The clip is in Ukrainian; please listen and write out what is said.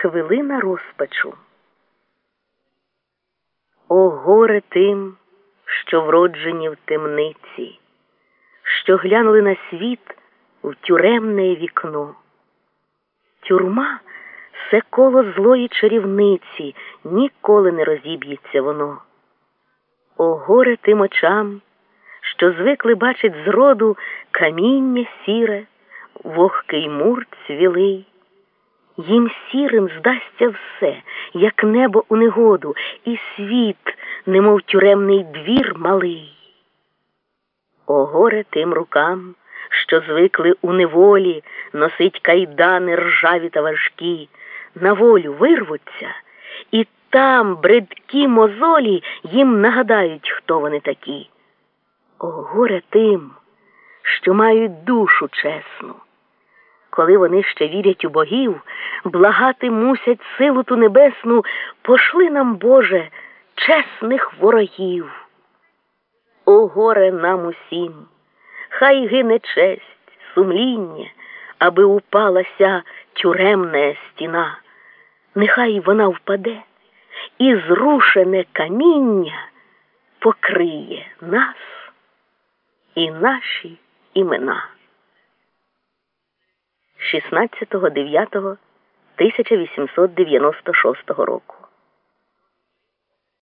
Хвилина розпачу. О горе тим, що вроджені в темниці, що глянули на світ в тюремне вікно. Тюрма це коло злої чарівниці, ніколи не розіб'ється воно. О горе тим очам, що звикли бачить зроду каміння сіре, вогкий мур цвілий. Їм сірим здасться все, як небо у негоду, і світ, немов тюремний двір малий. О горе тим рукам, що звикли у неволі носить кайдани ржаві та важкі, на волю вирвуться, і там бридкі мозолі їм нагадають, хто вони такі. О горе тим, що мають душу чесну коли вони ще вірять у богів, благати мусять силу ту небесну, пошли нам, Боже, чесних ворогів. О горе нам усім, хай гине честь, сумління, аби упалася тюремна стіна, нехай вона впаде, і зрушене каміння покриє нас і наші імена. 16.09.1896 року.